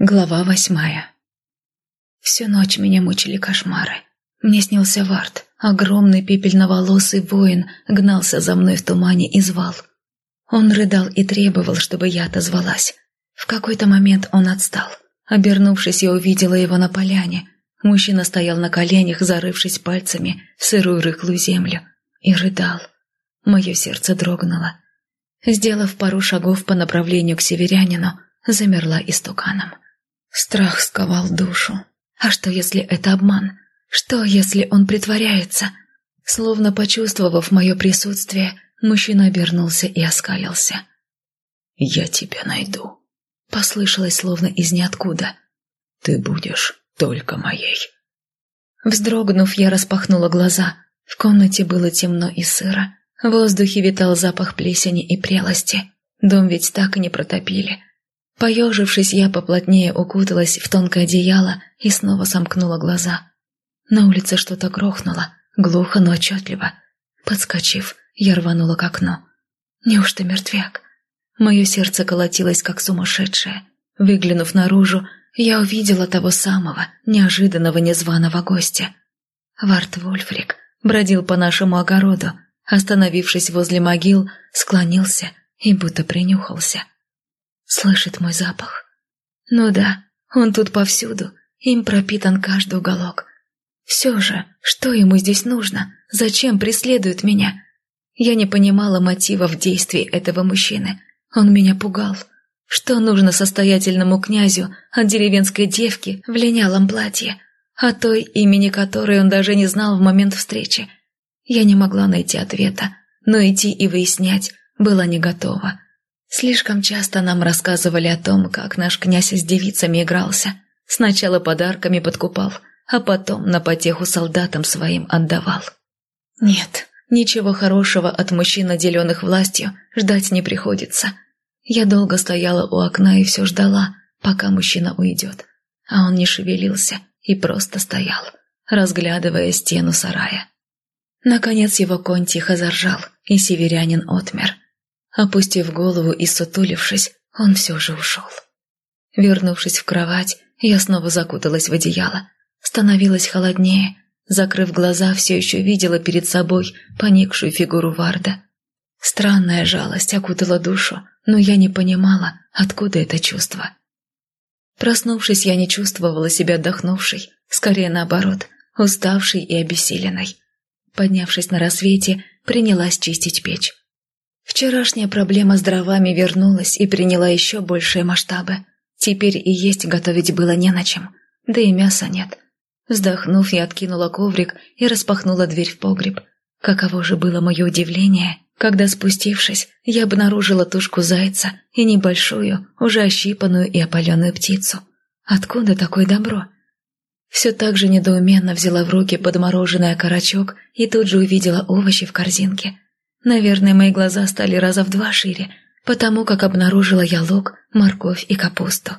Глава восьмая Всю ночь меня мучили кошмары. Мне снился Вард, огромный пепельноволосый воин, гнался за мной в тумане и звал. Он рыдал и требовал, чтобы я отозвалась. В какой-то момент он отстал. Обернувшись, я увидела его на поляне. Мужчина стоял на коленях, зарывшись пальцами в сырую рыхлую землю, и рыдал. Мое сердце дрогнуло. Сделав пару шагов по направлению к северянину, замерла истуканом. Страх сковал душу. А что, если это обман? Что, если он притворяется? Словно почувствовав мое присутствие, мужчина обернулся и оскалился. «Я тебя найду», — послышалось словно из ниоткуда. «Ты будешь только моей». Вздрогнув, я распахнула глаза. В комнате было темно и сыро. В воздухе витал запах плесени и прелости. Дом ведь так и не протопили. Поежившись, я поплотнее укуталась в тонкое одеяло и снова сомкнула глаза. На улице что-то грохнуло, глухо, но отчетливо. Подскочив, я рванула к окну. Неужто мертвяк? Мое сердце колотилось, как сумасшедшее. Выглянув наружу, я увидела того самого, неожиданного незваного гостя. Варт Вольфрик бродил по нашему огороду, остановившись возле могил, склонился и будто принюхался слышит мой запах. Ну да, он тут повсюду, им пропитан каждый уголок. Все же, что ему здесь нужно? Зачем преследует меня? Я не понимала мотивов действий этого мужчины. Он меня пугал. Что нужно состоятельному князю от деревенской девки в линялом платье, о той, имени которой он даже не знал в момент встречи? Я не могла найти ответа, но идти и выяснять была не готова. Слишком часто нам рассказывали о том, как наш князь с девицами игрался. Сначала подарками подкупал, а потом на потеху солдатам своим отдавал. Нет, ничего хорошего от мужчин, наделенных властью, ждать не приходится. Я долго стояла у окна и все ждала, пока мужчина уйдет. А он не шевелился и просто стоял, разглядывая стену сарая. Наконец его конь тихо заржал, и северянин отмер – Опустив голову и сутулившись, он все же ушел. Вернувшись в кровать, я снова закуталась в одеяло. Становилось холоднее. Закрыв глаза, все еще видела перед собой поникшую фигуру Варда. Странная жалость окутала душу, но я не понимала, откуда это чувство. Проснувшись, я не чувствовала себя отдохнувшей, скорее наоборот, уставшей и обессиленной. Поднявшись на рассвете, принялась чистить печь. Вчерашняя проблема с дровами вернулась и приняла еще большие масштабы. Теперь и есть готовить было не на чем, да и мяса нет. Вздохнув, я откинула коврик и распахнула дверь в погреб. Каково же было мое удивление, когда, спустившись, я обнаружила тушку зайца и небольшую, уже ощипанную и опаленную птицу. Откуда такое добро? Все так же недоуменно взяла в руки подмороженный окорочок и тут же увидела овощи в корзинке – Наверное, мои глаза стали раза в два шире, потому как обнаружила я лук, морковь и капусту.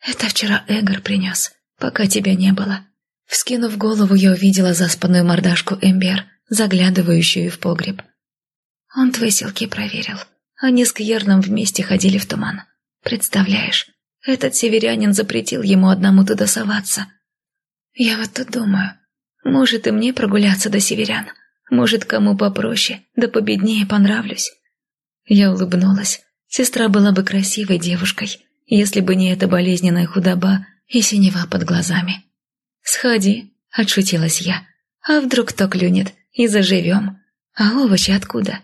«Это вчера Эгор принес, пока тебя не было». Вскинув голову, я увидела заспанную мордашку Эмбер, заглядывающую в погреб. Он твои селки проверил. Они с Кьерном вместе ходили в туман. Представляешь, этот северянин запретил ему одному туда соваться. Я вот тут думаю, может и мне прогуляться до северян. Может, кому попроще, да победнее понравлюсь. Я улыбнулась. Сестра была бы красивой девушкой, если бы не эта болезненная худоба и синева под глазами. «Сходи», — отшутилась я. «А вдруг кто клюнет, и заживем? А овощи откуда?»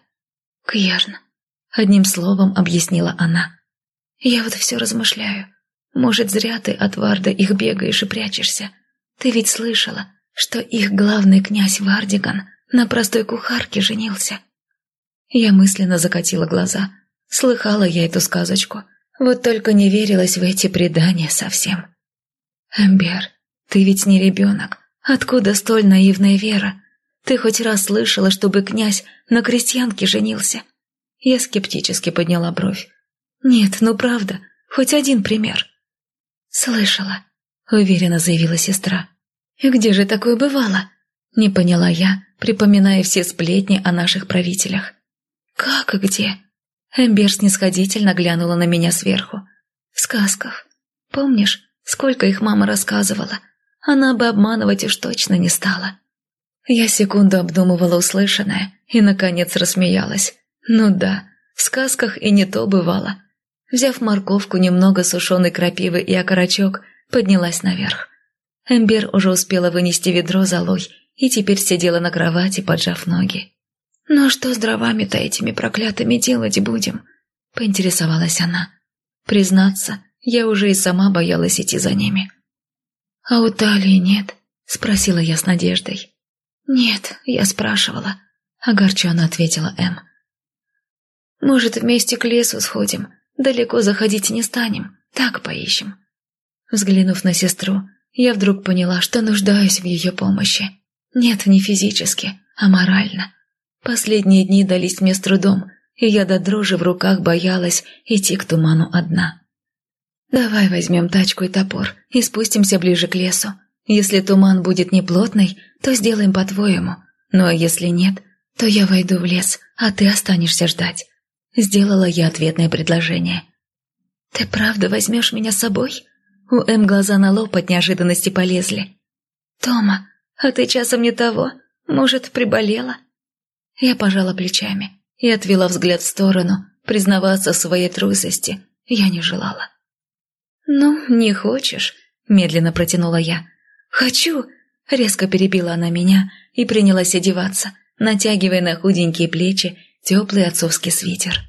«Кьярн», — одним словом объяснила она. «Я вот все размышляю. Может, зря ты от Варда их бегаешь и прячешься. Ты ведь слышала, что их главный князь Вардиган на простой кухарке женился. Я мысленно закатила глаза. Слыхала я эту сказочку. Вот только не верилась в эти предания совсем. «Эмбер, ты ведь не ребенок. Откуда столь наивная вера? Ты хоть раз слышала, чтобы князь на крестьянке женился?» Я скептически подняла бровь. «Нет, ну правда, хоть один пример». «Слышала», — уверенно заявила сестра. «И где же такое бывало?» Не поняла я, припоминая все сплетни о наших правителях. «Как и где?» Эмбер снисходительно глянула на меня сверху. «В сказках. Помнишь, сколько их мама рассказывала? Она бы обманывать уж точно не стала. Я секунду обдумывала услышанное и, наконец, рассмеялась. Ну да, в сказках и не то бывало. Взяв морковку, немного сушеной крапивы и окорочок, поднялась наверх. Эмбер уже успела вынести ведро золой и теперь сидела на кровати, поджав ноги. «Ну что с дровами-то этими проклятыми делать будем?» – поинтересовалась она. Признаться, я уже и сама боялась идти за ними. «А у Талии нет?» – спросила я с надеждой. «Нет, я спрашивала», – огорченно ответила Эм. «Может, вместе к лесу сходим? Далеко заходить не станем, так поищем». Взглянув на сестру, я вдруг поняла, что нуждаюсь в ее помощи. Нет, не физически, а морально. Последние дни дались мне с трудом, и я до дрожи в руках боялась идти к туману одна. «Давай возьмем тачку и топор и спустимся ближе к лесу. Если туман будет неплотный, то сделаем по-твоему. Ну а если нет, то я войду в лес, а ты останешься ждать». Сделала я ответное предложение. «Ты правда возьмешь меня с собой?» У М глаза на лоб от неожиданности полезли. «Тома, а ты часом не того? Может, приболела?» Я пожала плечами и отвела взгляд в сторону. Признаваться в своей трусости я не желала. «Ну, не хочешь?» – медленно протянула я. «Хочу!» – резко перебила она меня и принялась одеваться, натягивая на худенькие плечи теплый отцовский свитер.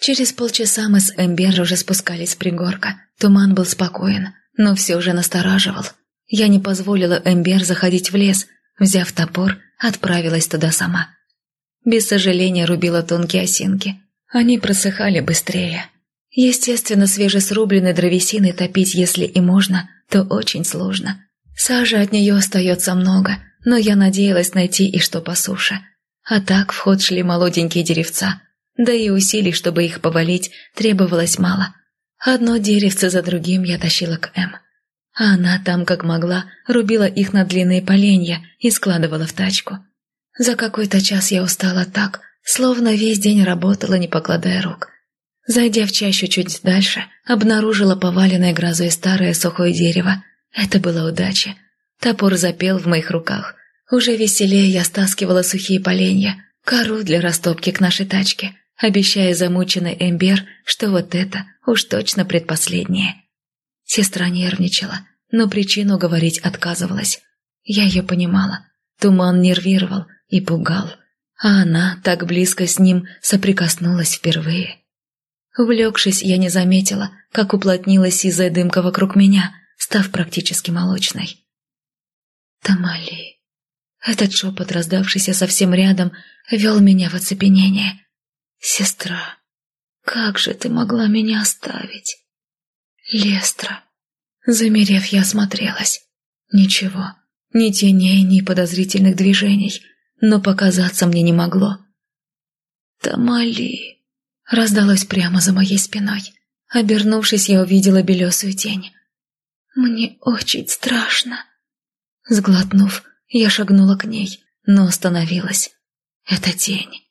Через полчаса мы с Эмбер уже спускались с пригорка. Туман был спокоен, но все же настораживал. Я не позволила Эмбер заходить в лес. Взяв топор, отправилась туда сама. Без сожаления рубила тонкие осинки. Они просыхали быстрее. Естественно, свежесрубленной древесины топить, если и можно, то очень сложно. Сажи от нее остается много, но я надеялась найти и что по суше. А так в ход шли молоденькие деревца, да и усилий, чтобы их повалить, требовалось мало. Одно деревце за другим я тащила к М. А она там, как могла, рубила их на длинные поленья и складывала в тачку. За какой-то час я устала так, словно весь день работала, не покладая рук. Зайдя в чащу чуть дальше, обнаружила поваленное грозой старое сухое дерево. Это было удача. Топор запел в моих руках. Уже веселее я стаскивала сухие поленья, кору для растопки к нашей тачке, обещая замученный Эмбер, что вот это уж точно предпоследнее. Сестра нервничала, но причину говорить отказывалась. Я ее понимала. Туман нервировал и пугал, а она так близко с ним соприкоснулась впервые. Увлекшись, я не заметила, как уплотнилась сизая дымка вокруг меня, став практически молочной. «Тамали», этот шепот, раздавшийся совсем рядом, вел меня в оцепенение. «Сестра, как же ты могла меня оставить?» «Лестра». Замерев, я осмотрелась. Ничего, ни теней, ни подозрительных движений, но показаться мне не могло. «Тамали!» раздалось прямо за моей спиной. Обернувшись, я увидела белесую тень. «Мне очень страшно!» Сглотнув, я шагнула к ней, но остановилась. Это тень.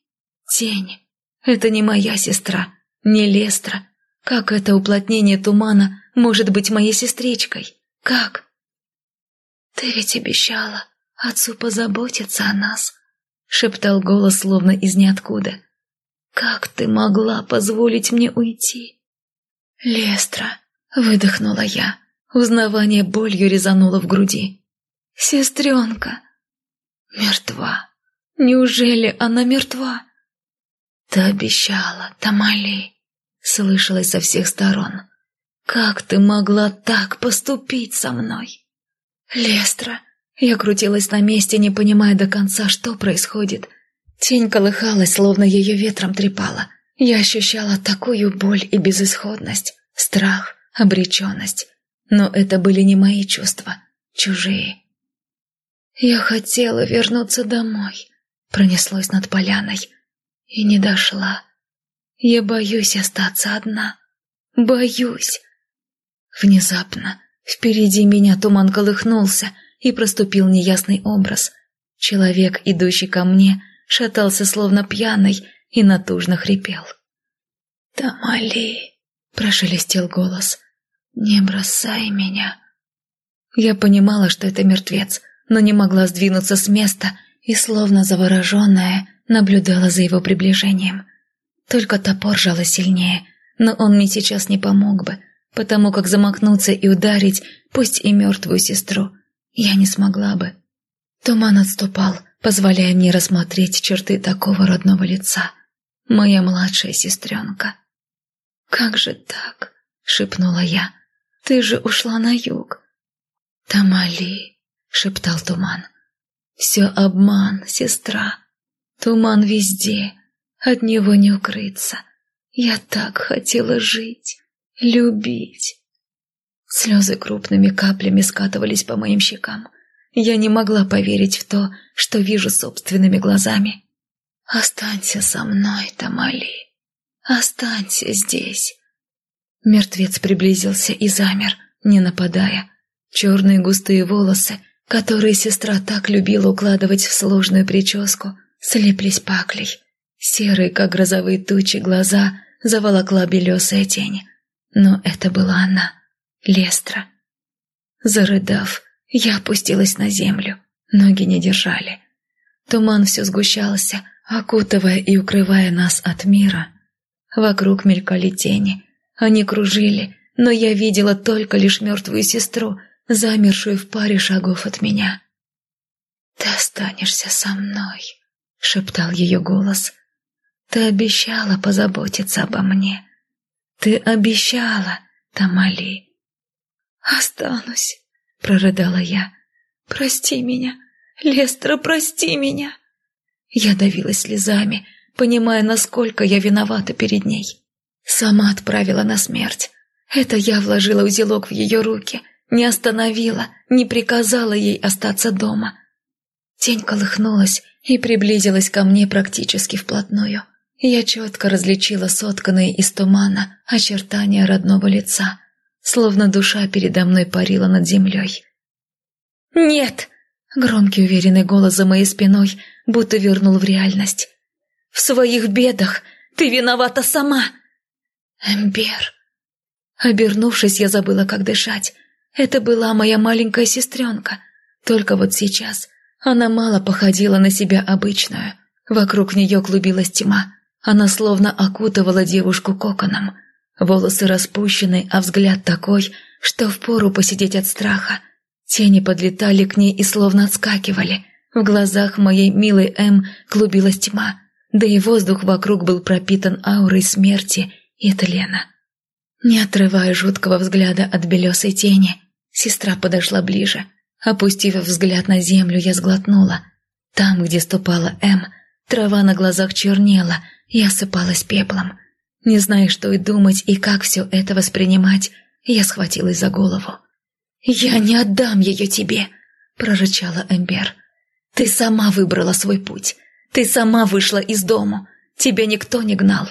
Тень. Это не моя сестра, не Лестра. Как это уплотнение тумана может быть моей сестричкой? Как? Ты ведь обещала отцу позаботиться о нас, шептал голос словно из ниоткуда. Как ты могла позволить мне уйти? Лестра, выдохнула я. Узнавание болью резануло в груди. Сестренка. Мертва. Неужели она мертва? Ты обещала, Тамали. Слышалось со всех сторон. Как ты могла так поступить со мной? Лестра. Я крутилась на месте, не понимая до конца, что происходит. Тень колыхалась, словно ее ветром трепала. Я ощущала такую боль и безысходность, страх, обреченность. Но это были не мои чувства, чужие. «Я хотела вернуться домой», — пронеслось над поляной. И не дошла. Я боюсь остаться одна. Боюсь. Внезапно впереди меня туман колыхнулся и проступил неясный образ. Человек, идущий ко мне, шатался словно пьяный и натужно хрипел. «Тамали!» — прошелестел голос. «Не бросай меня». Я понимала, что это мертвец, но не могла сдвинуться с места и, словно завороженная, наблюдала за его приближением. Только топор жало сильнее, но он мне сейчас не помог бы, потому как замахнуться и ударить, пусть и мертвую сестру, я не смогла бы. Туман отступал, позволяя мне рассмотреть черты такого родного лица. Моя младшая сестренка. «Как же так?» — шепнула я. «Ты же ушла на юг». «Тамали», — шептал туман. «Все обман, сестра. Туман везде, от него не укрыться. Я так хотела жить, любить». Слезы крупными каплями скатывались по моим щекам. Я не могла поверить в то, что вижу собственными глазами. «Останься со мной, Тамали. Останься здесь». Мертвец приблизился и замер, не нападая. Черные густые волосы, которые сестра так любила укладывать в сложную прическу, слеплись паклей. Серые, как грозовые тучи, глаза заволокла белесая тень. Но это была она, Лестра. Зарыдав, я опустилась на землю, ноги не держали. Туман все сгущался, окутывая и укрывая нас от мира. Вокруг мелькали тени, они кружили, но я видела только лишь мертвую сестру, замершую в паре шагов от меня. «Ты останешься со мной», — шептал ее голос. «Ты обещала позаботиться обо мне. Ты обещала, Тамали». «Останусь», — прорыдала я. «Прости меня, Лестра, прости меня». Я давилась слезами, понимая, насколько я виновата перед ней. Сама отправила на смерть. Это я вложила узелок в ее руки, не остановила, не приказала ей остаться дома. Тень колыхнулась и приблизилась ко мне практически вплотную. Я четко различила сотканные из тумана очертания родного лица, словно душа передо мной парила над землей. «Нет!» — громкий уверенный голос за моей спиной будто вернул в реальность. «В своих бедах ты виновата сама!» «Эмбер!» Обернувшись, я забыла, как дышать. Это была моя маленькая сестренка. Только вот сейчас она мало походила на себя обычную. Вокруг нее клубилась тьма. Она словно окутывала девушку коконом. Волосы распущены, а взгляд такой, что впору посидеть от страха. Тени подлетали к ней и словно отскакивали. В глазах моей милой М клубилась тьма, да и воздух вокруг был пропитан аурой смерти и тлена. Не отрывая жуткого взгляда от белесой тени, сестра подошла ближе. Опустив взгляд на землю, я сглотнула. Там, где ступала М, трава на глазах чернела и осыпалась пеплом. Не зная, что и думать, и как все это воспринимать, я схватилась за голову. «Я не отдам ее тебе!» – прорычала Эмбер. «Ты сама выбрала свой путь. Ты сама вышла из дому. Тебя никто не гнал.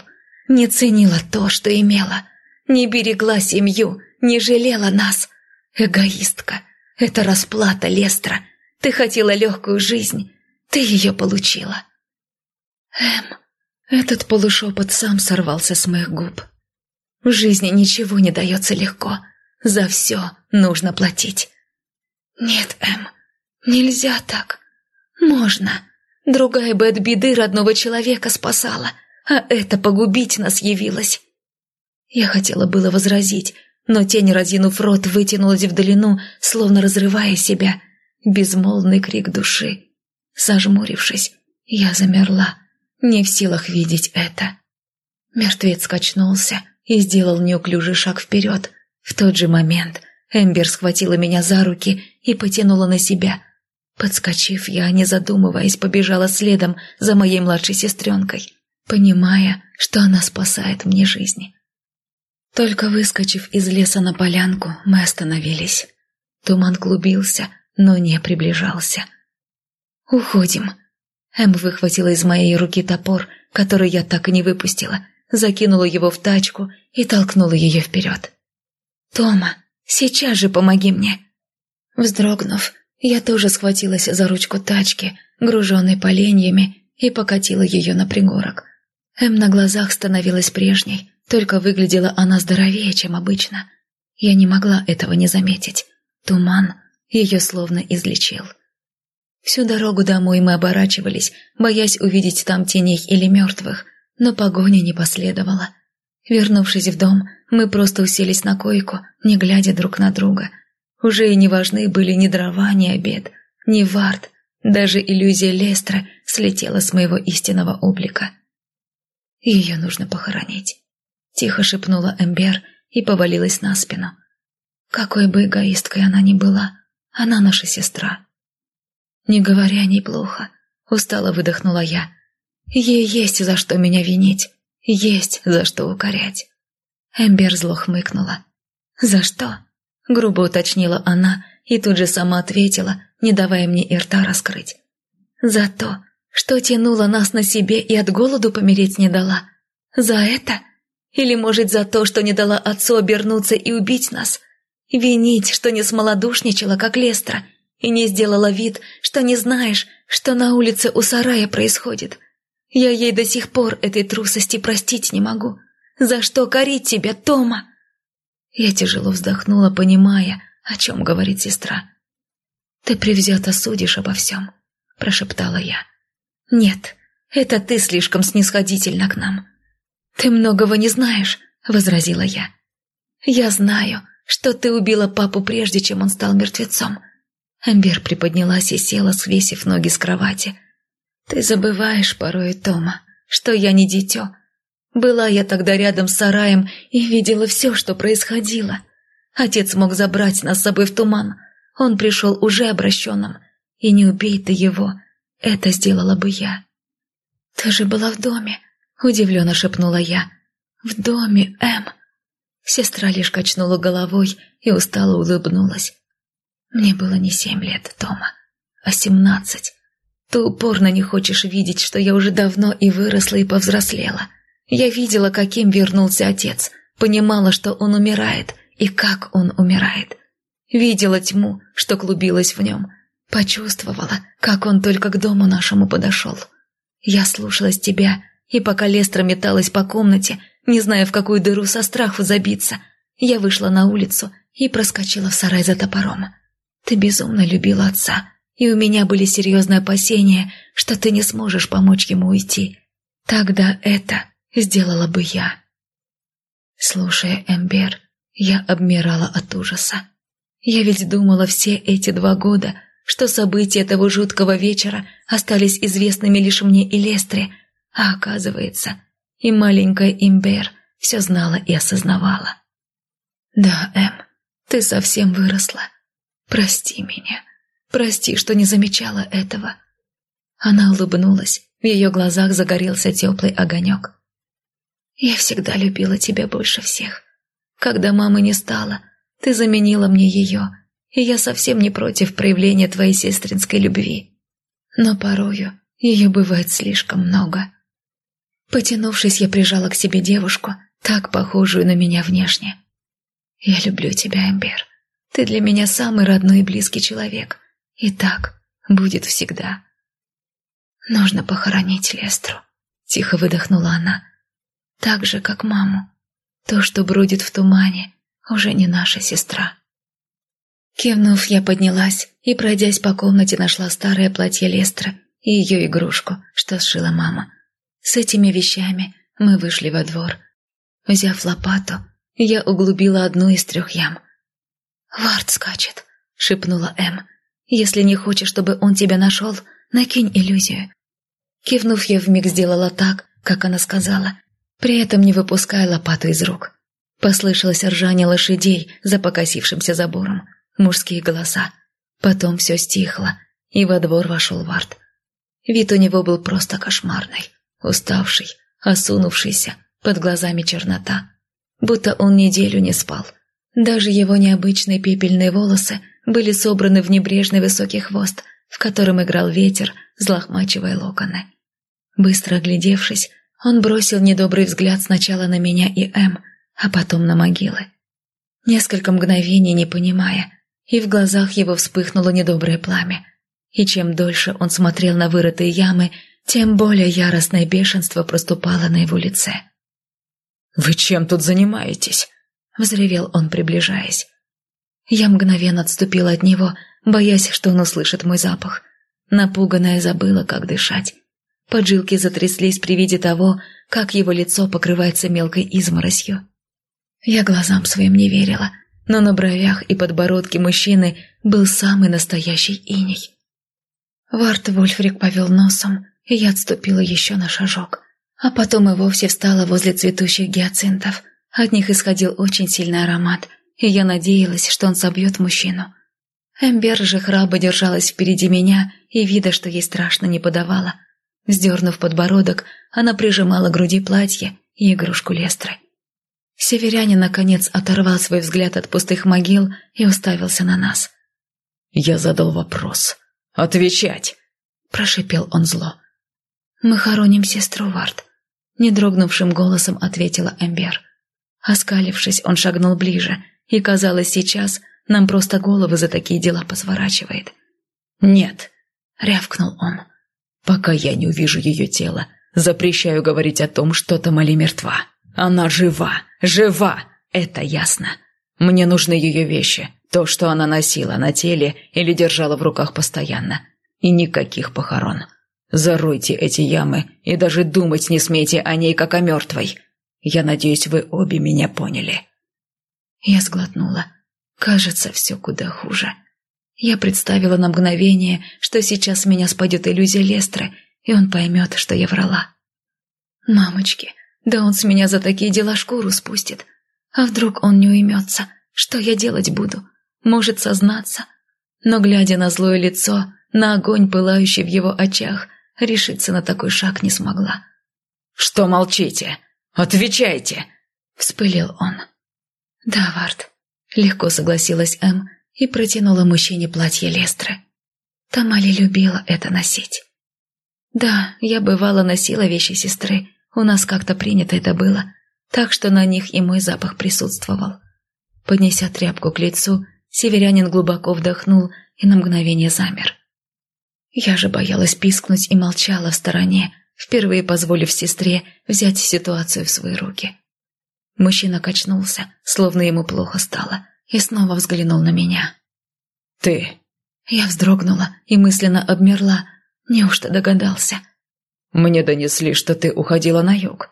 Не ценила то, что имела. Не берегла семью, не жалела нас. Эгоистка. Это расплата, Лестра. Ты хотела легкую жизнь. Ты ее получила». «Эм...» Этот полушепот сам сорвался с моих губ. В жизни ничего не дается легко. За все нужно платить. Нет, Эм, нельзя так. Можно. Другая бы от беды родного человека спасала, а это погубить нас явилось. Я хотела было возразить, но тень, разинув рот, вытянулась в долину, словно разрывая себя. Безмолвный крик души. Зажмурившись, я замерла, не в силах видеть это. Мертвец качнулся и сделал неуклюжий шаг вперед, в тот же момент Эмбер схватила меня за руки и потянула на себя. Подскочив, я, не задумываясь, побежала следом за моей младшей сестренкой, понимая, что она спасает мне жизнь. Только выскочив из леса на полянку, мы остановились. Туман клубился, но не приближался. «Уходим!» Эм выхватила из моей руки топор, который я так и не выпустила, закинула его в тачку и толкнула ее вперед. «Тома, сейчас же помоги мне!» Вздрогнув, я тоже схватилась за ручку тачки, груженной поленьями, и покатила ее на пригорок. Эм на глазах становилась прежней, только выглядела она здоровее, чем обычно. Я не могла этого не заметить. Туман ее словно излечил. Всю дорогу домой мы оборачивались, боясь увидеть там теней или мертвых, но погоня не последовала. Вернувшись в дом, мы просто уселись на койку, не глядя друг на друга. Уже и не важны были ни дрова, ни обед, ни вард, даже иллюзия Лестра слетела с моего истинного облика. «Ее нужно похоронить», — тихо шепнула Эмбер и повалилась на спину. «Какой бы эгоисткой она ни была, она наша сестра». «Не говоря о ней плохо», — устало выдохнула я. «Ей есть за что меня винить, есть за что укорять». Эмбер зло хмыкнула. «За что?» — грубо уточнила она и тут же сама ответила, не давая мне и рта раскрыть. «За то, что тянула нас на себе и от голоду помереть не дала. За это? Или, может, за то, что не дала отцу обернуться и убить нас? Винить, что не смолодушничала, как Лестра, и не сделала вид, что не знаешь, что на улице у сарая происходит. Я ей до сих пор этой трусости простить не могу. За что корить тебя, Тома?» Я тяжело вздохнула, понимая, о чем говорит сестра. «Ты превзято судишь обо всем», – прошептала я. «Нет, это ты слишком снисходительна к нам». «Ты многого не знаешь», – возразила я. «Я знаю, что ты убила папу прежде, чем он стал мертвецом». Амбер приподнялась и села, свесив ноги с кровати. «Ты забываешь порой, Тома, что я не дитё. Была я тогда рядом с сараем и видела все, что происходило. Отец мог забрать нас с собой в туман, он пришел уже обращенным, и не убей ты его, это сделала бы я. «Ты же была в доме», — удивленно шепнула я. «В доме, Эм». Сестра лишь качнула головой и устало улыбнулась. «Мне было не семь лет, Тома, а семнадцать. Ты упорно не хочешь видеть, что я уже давно и выросла, и повзрослела. Я видела, каким вернулся отец, понимала, что он умирает, и как он умирает. Видела тьму, что клубилась в нем. Почувствовала, как он только к дому нашему подошел. Я слушалась тебя, и пока Лестра металась по комнате, не зная, в какую дыру со страху забиться, я вышла на улицу и проскочила в сарай за топором. Ты безумно любила отца, и у меня были серьезные опасения, что ты не сможешь помочь ему уйти. Тогда это сделала бы я. Слушая Эмбер, я обмирала от ужаса. Я ведь думала все эти два года, что события того жуткого вечера остались известными лишь мне и Лестре, а оказывается, и маленькая Имбер все знала и осознавала. «Да, Эм, ты совсем выросла. Прости меня. Прости, что не замечала этого». Она улыбнулась, в ее глазах загорелся теплый огонек. «Я всегда любила тебя больше всех. Когда мамы не стало, ты заменила мне ее, и я совсем не против проявления твоей сестринской любви. Но порою ее бывает слишком много. Потянувшись, я прижала к себе девушку, так похожую на меня внешне. Я люблю тебя, Эмбер. Ты для меня самый родной и близкий человек. И так будет всегда. Нужно похоронить Лестру. Тихо выдохнула она. Так же, как маму. То, что бродит в тумане, уже не наша сестра. Кивнув, я поднялась и, пройдясь по комнате, нашла старое платье Лестра и ее игрушку, что сшила мама. С этими вещами мы вышли во двор. Взяв лопату, я углубила одну из трех ям. «Вард скачет», — шепнула Эм. «Если не хочешь, чтобы он тебя нашел, накинь иллюзию». Кивнув, я вмиг сделала так, как она сказала, при этом не выпуская лопату из рук. Послышалось ржание лошадей за покосившимся забором, мужские голоса. Потом все стихло, и во двор вошел Вард. Вид у него был просто кошмарный, уставший, осунувшийся, под глазами чернота. Будто он неделю не спал. Даже его необычные пепельные волосы были собраны в небрежный высокий хвост, в котором играл ветер, взлохмачивая локоны. Быстро оглядевшись, он бросил недобрый взгляд сначала на меня и Эм, а потом на могилы. Несколько мгновений не понимая, и в глазах его вспыхнуло недоброе пламя. И чем дольше он смотрел на вырытые ямы, тем более яростное бешенство проступало на его лице. «Вы чем тут занимаетесь?» — взревел он, приближаясь. Я мгновенно отступила от него, боясь, что он услышит мой запах. Напуганная забыла, как дышать. Поджилки затряслись при виде того, как его лицо покрывается мелкой изморосью. Я глазам своим не верила, но на бровях и подбородке мужчины был самый настоящий иней. Варт Вольфрик повел носом, и я отступила еще на шажок. А потом и вовсе встала возле цветущих гиацинтов. От них исходил очень сильный аромат, и я надеялась, что он собьет мужчину. Эмбер же храбро держалась впереди меня и вида, что ей страшно не подавала. Сдернув подбородок, она прижимала к груди платье и игрушку Лестры. Северянин, наконец, оторвал свой взгляд от пустых могил и уставился на нас. «Я задал вопрос. Отвечать!» – прошипел он зло. «Мы хороним сестру Вард», – недрогнувшим голосом ответила Эмбер. Оскалившись, он шагнул ближе, и, казалось, сейчас нам просто головы за такие дела посворачивает. «Нет», — рявкнул он. «Пока я не увижу ее тело, запрещаю говорить о том, что Тамали мертва. Она жива, жива, это ясно. Мне нужны ее вещи, то, что она носила на теле или держала в руках постоянно. И никаких похорон. Заройте эти ямы и даже думать не смейте о ней, как о мертвой. Я надеюсь, вы обе меня поняли». Я сглотнула. Кажется, все куда хуже. Я представила на мгновение, что сейчас меня спадет иллюзия Лестры, и он поймет, что я врала. «Мамочки, да он с меня за такие дела шкуру спустит. А вдруг он не уймется? Что я делать буду? Может, сознаться?» Но, глядя на злое лицо, на огонь, пылающий в его очах, решиться на такой шаг не смогла. «Что молчите? Отвечайте!» — вспылил он. «Да, Вард», — легко согласилась Эм и протянула мужчине платье Лестры. Тамали любила это носить. «Да, я бывало носила вещи сестры, у нас как-то принято это было, так что на них и мой запах присутствовал». Поднеся тряпку к лицу, северянин глубоко вдохнул и на мгновение замер. Я же боялась пискнуть и молчала в стороне, впервые позволив сестре взять ситуацию в свои руки. Мужчина качнулся, словно ему плохо стало, и снова взглянул на меня. «Ты...» Я вздрогнула и мысленно обмерла. Неужто догадался? «Мне донесли, что ты уходила на юг».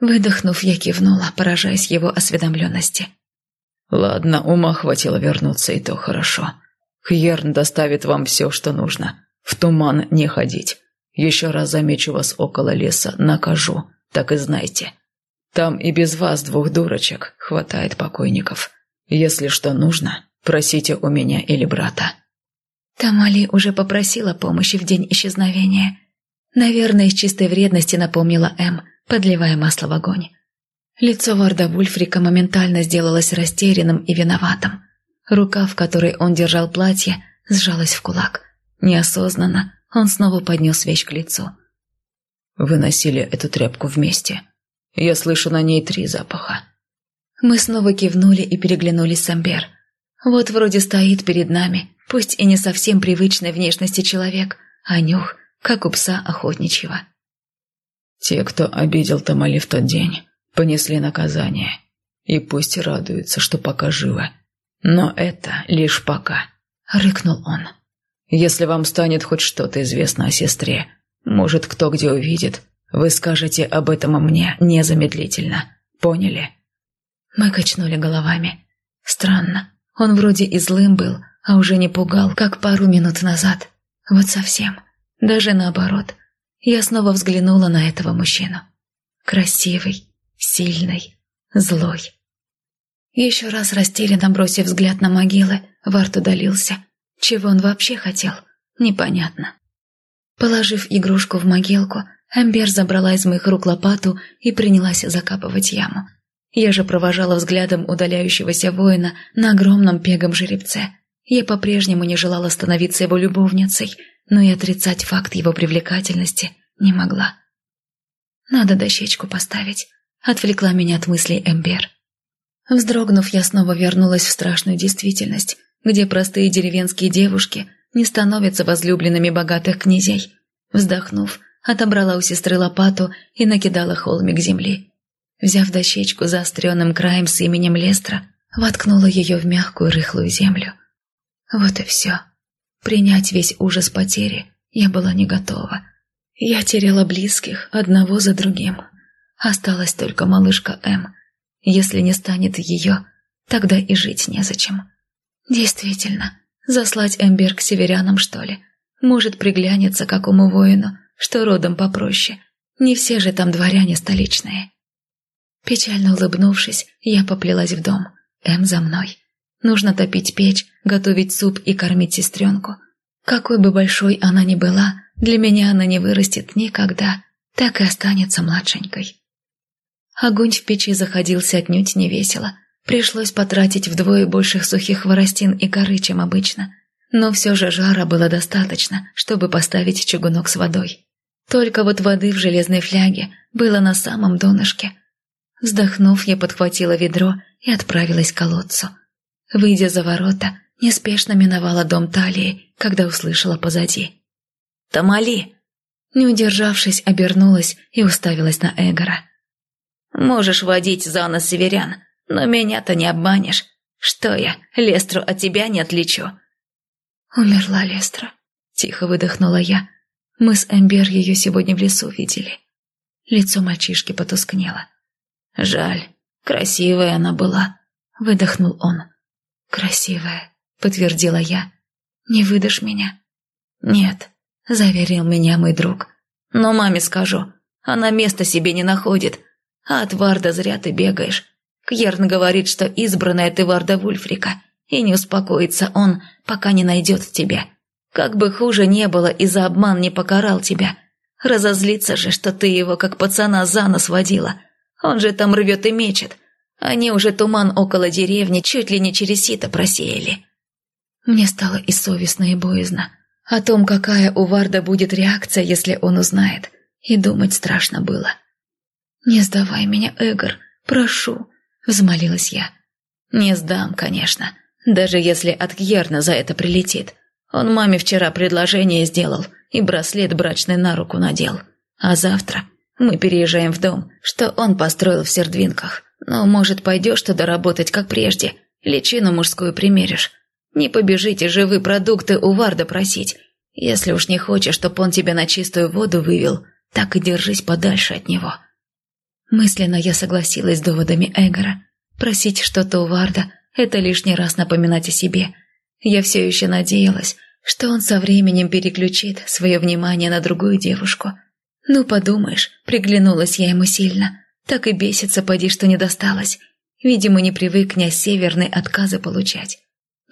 Выдохнув, я кивнула, поражаясь его осведомленности. «Ладно, ума хватило вернуться, и то хорошо. Хьерн доставит вам все, что нужно. В туман не ходить. Еще раз замечу вас около леса, накажу, так и знайте. Там и без вас, двух дурочек, хватает покойников. Если что нужно, просите у меня или брата». Тамали уже попросила помощи в день исчезновения. Наверное, из чистой вредности напомнила М, подливая масло в огонь. Лицо Варда Вульфрика моментально сделалось растерянным и виноватым. Рука, в которой он держал платье, сжалась в кулак. Неосознанно он снова поднес вещь к лицу. «Вы носили эту тряпку вместе?» Я слышу на ней три запаха. Мы снова кивнули и переглянулись с Амбер. Вот вроде стоит перед нами, пусть и не совсем привычной внешности человек, а нюх, как у пса охотничьего. Те, кто обидел Тамали в тот день, понесли наказание. И пусть радуются, что пока живы. Но это лишь пока. Рыкнул он. Если вам станет хоть что-то известно о сестре, может, кто где увидит, вы скажете об этом мне незамедлительно. Поняли?» Мы качнули головами. Странно. Он вроде и злым был, а уже не пугал, как пару минут назад. Вот совсем. Даже наоборот. Я снова взглянула на этого мужчину. Красивый, сильный, злой. Еще раз растерянно бросив взгляд на могилы, Варт удалился. Чего он вообще хотел? Непонятно. Положив игрушку в могилку, Амбер забрала из моих рук лопату и принялась закапывать яму. Я же провожала взглядом удаляющегося воина на огромном пегом жеребце. Я по-прежнему не желала становиться его любовницей, но и отрицать факт его привлекательности не могла. «Надо дощечку поставить», — отвлекла меня от мыслей Эмбер. Вздрогнув, я снова вернулась в страшную действительность, где простые деревенские девушки не становятся возлюбленными богатых князей. Вздохнув, отобрала у сестры лопату и накидала холмик земли. взяв дощечку заостренным краем с именем Лестра, воткнула ее в мягкую рыхлую землю. Вот и все. Принять весь ужас потери я была не готова. Я теряла близких одного за другим. Осталась только малышка М. Если не станет ее, тогда и жить незачем. Действительно, заслать Эмбер к северянам, что ли? Может, приглянется какому воину, что родом попроще. Не все же там дворяне столичные. Печально улыбнувшись, я поплелась в дом. М за мной. Нужно топить печь, готовить суп и кормить сестренку. Какой бы большой она ни была, для меня она не вырастет никогда, так и останется младшенькой. Огонь в печи заходился отнюдь невесело. Пришлось потратить вдвое больших сухих хворостин и коры, чем обычно. Но все же жара было достаточно, чтобы поставить чугунок с водой. Только вот воды в железной фляге было на самом донышке. Вздохнув, я подхватила ведро и отправилась к колодцу. Выйдя за ворота, неспешно миновала дом Талии, когда услышала позади. «Тамали!» Не удержавшись, обернулась и уставилась на Эгора. «Можешь водить за нос северян, но меня-то не обманешь. Что я, Лестру от тебя не отличу?» «Умерла Лестра», — тихо выдохнула я. «Мы с Эмбер ее сегодня в лесу видели». Лицо мальчишки потускнело. «Жаль, красивая она была», — выдохнул он. «Красивая», — подтвердила я. «Не выдашь меня?» «Нет», — заверил меня мой друг. «Но маме скажу, она места себе не находит, а от Варда зря ты бегаешь. Кьерн говорит, что избранная ты Варда Вульфрика, и не успокоится он, пока не найдет тебя. Как бы хуже не было и за обман не покарал тебя. Разозлится же, что ты его как пацана за нос водила. Он же там рвет и мечет. Они уже туман около деревни чуть ли не через сито просеяли. Мне стало и совестно, и боязно. О том, какая у Варда будет реакция, если он узнает. И думать страшно было. «Не сдавай меня, Эгор, прошу», — взмолилась я. «Не сдам, конечно, даже если от Кьерна за это прилетит. Он маме вчера предложение сделал и браслет брачный на руку надел. А завтра мы переезжаем в дом, что он построил в Сердвинках. Но, может, пойдешь туда работать, как прежде, личину мужскую примеришь. Не побежите же продукты у Варда просить. Если уж не хочешь, чтоб он тебя на чистую воду вывел, так и держись подальше от него». Мысленно я согласилась с доводами Эгора. Просить что-то у Варда – это лишний раз напоминать о себе. Я все еще надеялась, что он со временем переключит свое внимание на другую девушку. Ну, подумаешь, приглянулась я ему сильно. Так и бесится, поди, что не досталось. Видимо, не привык князь Северный отказы получать.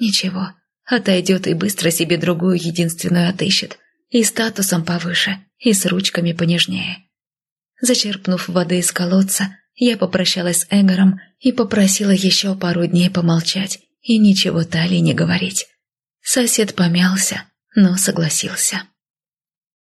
Ничего, отойдет и быстро себе другую единственную отыщет. И статусом повыше, и с ручками понежнее. Зачерпнув воды из колодца, я попрощалась с Эгором и попросила еще пару дней помолчать и ничего Тали не говорить. Сосед помялся, но согласился.